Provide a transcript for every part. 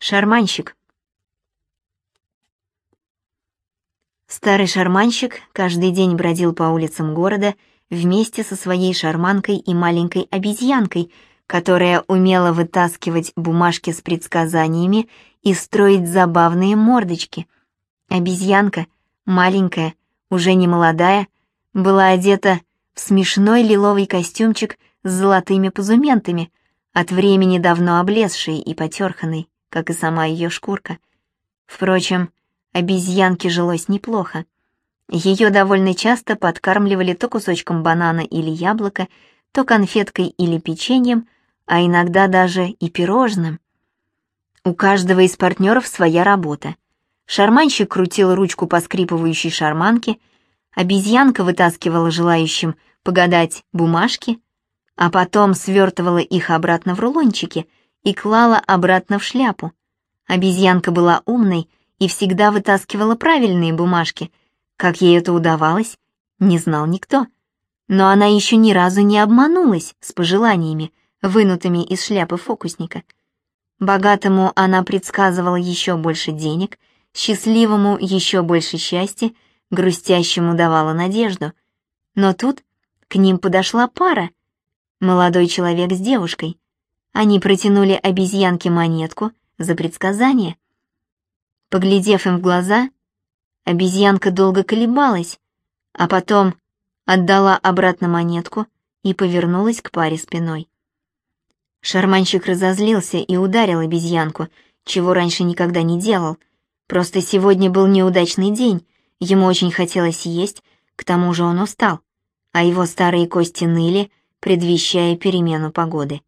Шарманщик. Старый шарманщик каждый день бродил по улицам города вместе со своей шарманкой и маленькой обезьянкой, которая умела вытаскивать бумажки с предсказаниями и строить забавные мордочки. Обезьянка, маленькая, уже не молодая, была одета в смешной лиловый костюмчик с золотыми позументами, от времени давно облезший и потерханный как и сама ее шкурка. Впрочем, обезьянке жилось неплохо. Ее довольно часто подкармливали то кусочком банана или яблока, то конфеткой или печеньем, а иногда даже и пирожным. У каждого из партнеров своя работа. Шарманщик крутил ручку поскрипывающей шарманки, обезьянка вытаскивала желающим погадать бумажки, а потом свертывала их обратно в рулончики — и клала обратно в шляпу. Обезьянка была умной и всегда вытаскивала правильные бумажки. Как ей это удавалось, не знал никто. Но она еще ни разу не обманулась с пожеланиями, вынутыми из шляпы фокусника. Богатому она предсказывала еще больше денег, счастливому еще больше счастья, грустящему давала надежду. Но тут к ним подошла пара. Молодой человек с девушкой. Они протянули обезьянке монетку за предсказание. Поглядев им в глаза, обезьянка долго колебалась, а потом отдала обратно монетку и повернулась к паре спиной. Шарманщик разозлился и ударил обезьянку, чего раньше никогда не делал. Просто сегодня был неудачный день, ему очень хотелось есть, к тому же он устал, а его старые кости ныли, предвещая перемену погоды.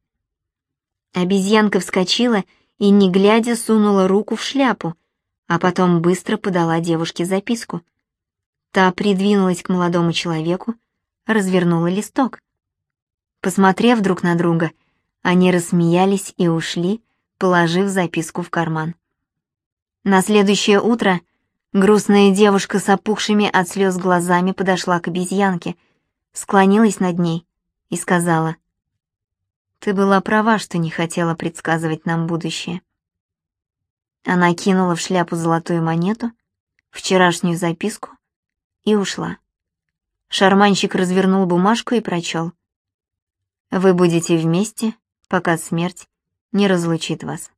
Обезьянка вскочила и, не глядя, сунула руку в шляпу, а потом быстро подала девушке записку. Та придвинулась к молодому человеку, развернула листок. Посмотрев друг на друга, они рассмеялись и ушли, положив записку в карман. На следующее утро грустная девушка с опухшими от слез глазами подошла к обезьянке, склонилась над ней и сказала — ты была права, что не хотела предсказывать нам будущее. Она кинула в шляпу золотую монету, вчерашнюю записку и ушла. Шарманщик развернул бумажку и прочел. «Вы будете вместе, пока смерть не разлучит вас».